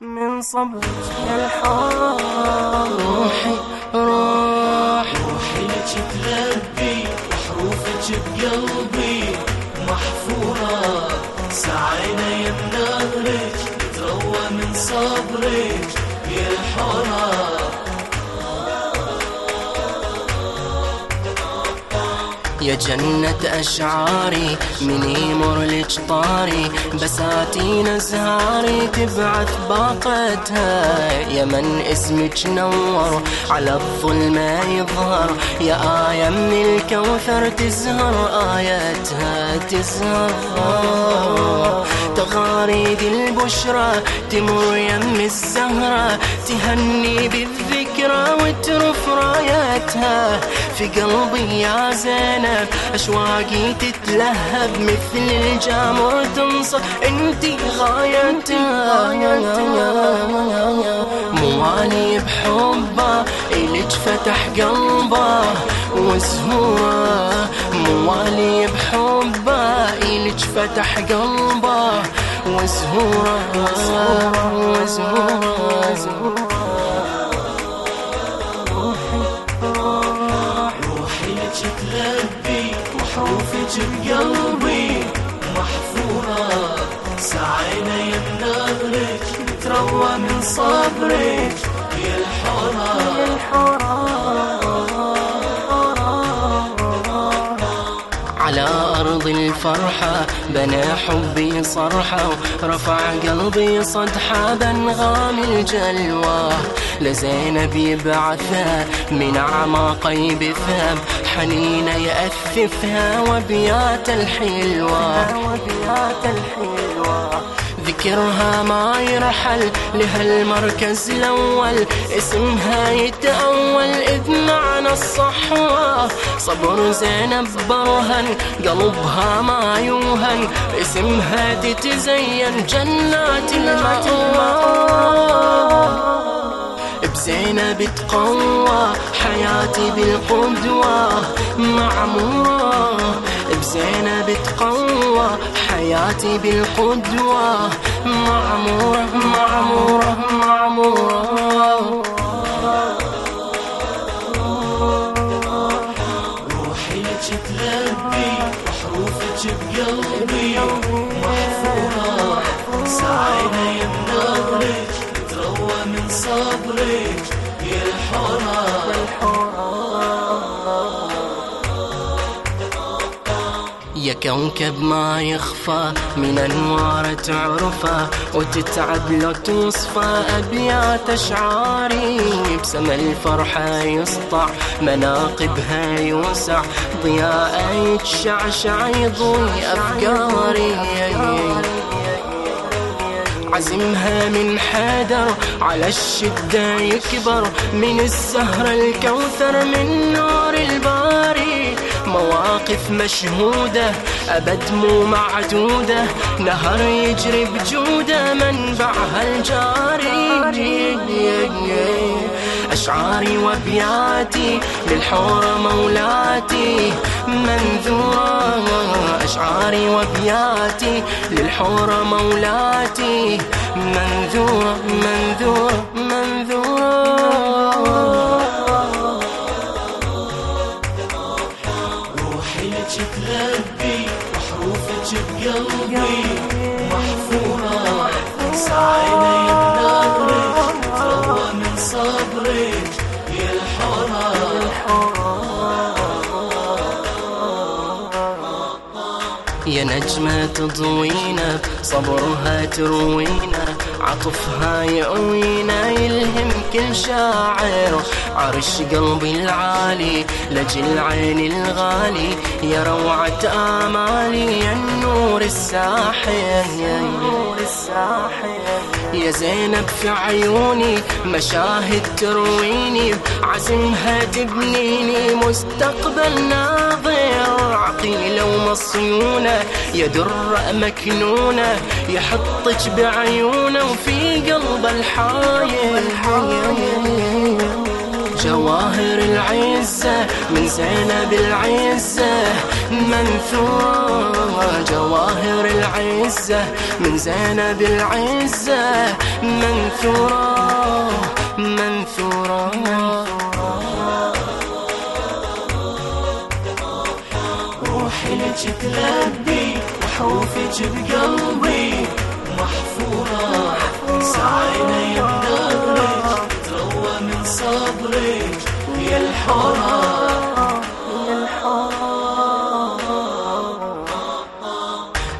من صبرك يا الحار روحي روح روحي لك تلبي وحروفك بقلبي محفورة. سعينا يم نتروى من صبرك يا يا جنة أشعاري من يمر لك طاري بساتين أزهاري تبعث باقتها. يا من اسمك نور على الظلمة يظهر. يا آية من الكوثر تزهر آياتها تزهر. تغاريد البشرى تمر يم الزهرة. تهني بالذكرى وترف راياتها في قلبي يا زينب أشواقي تتلهب مثل الجامر تنصف انتي غايتها. موالي بحبه إلك فتح قلبه وزهوره موالي بحبه إلك فتح قلبه وزهوره وزهوره وزهوره وحروفك بقلبي محفورة سعينا نغرك نتروى من صبرك يا الحرة على أرض الفرحة بنى حبي صرحة ورفع قلبي صدحة بأنغام الجلوة. لزينب يبعثها من أعماقي بفهم حنينة يأثثها وبيات الحلوة وبيات الحلوة ذكرها ما يرحل لهالمركز الأول. اسمها يتأول إذ معنى الصحوة. صبر زينب برهن قلبها ما يوهن. اسمها تتزين جنات المأوى. بزينب تقوى حياتي بالقدوة معمورة بزينب تقوى حياتي بالقدوة معمورة معمورة معمورة روحي لك تلبي بقلبي. محفورة من صبرك يا الحرة يا كوكب ما يخفى من أنوار تعرفه وتتعب لو توصفه أبيات أشعاري. بسما الفرحه يسطع مناقبها يوسع. ضياء يتشعشع يضوي افكاري عزمها من حدر على الشدة يكبر. من السهر الكوثر من نور الباري. مواقف مشهودة أبد مو معدودة. نهر يجري بجودة منبعها الجاري. أشعاري وأبياتي للحورة مولاتي. منذورة أشعاري وأبياتي للحورة مولاتي. منذورة منذورة منذورة روحي لك تلبي وحروفك بقلبي محفورة سعينا يم نغرك نتروى من صبرك يا الحرة يا نجمة تضوينا صبرها تروينا عطفها يأوينا يلهم كل شاعر. عرش قلبي العالي لجل عين الغالي يا روعة آمالي يا النور الساحر يا النور الساحر. يا زينب في عيوني مشاهد ترويني عزمها تبنيني مستقبل ناظر عقيلة ومصيونة يا درة مكنونة يحطك بعيونة وفي قلب الحايل. جواهر العزة من زينب العزة منثورة جواهر العزة من زينب العزة منثورة منثورة روحي لك تلبي وحروفك بقلبي محفورة سعينا يبنغرك تروى من صبرك يا الحرة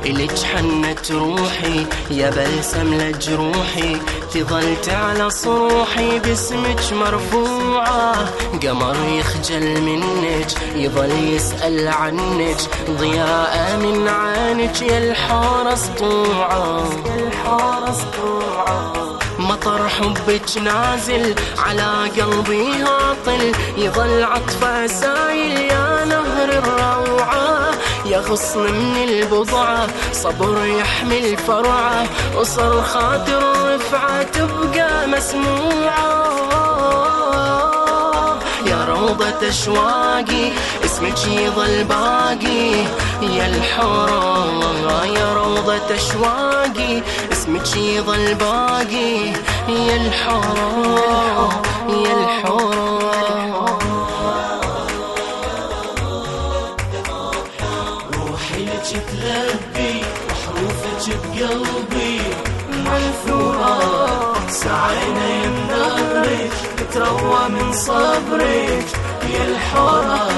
إلك حنت روحي يا بلسم لجروحي تظل تعلى صروحي باسمك مرفوعة. قمر يخجل منك يظل يسأل عنك ضياء من عينك يا الحارة سطوعة يا الحارة سطوعة مطر حبك نازل على قلبي هاطل يظل عطفه سايل يا نهر الروعة. يا غصن من البضعة صبر يحمل فرعة. وصرخات الرفعة تبقى مسموعة. يا روضة أشواقي اسمك يظل باقي. يا الحرة يا روضة أشواقي اسمك يظل باقي. يا الحرة يا الحرة روحي لك تلبي وحروفك بقلبي محفورة سعينا يمنغرك تروى من صبرك يا الحرة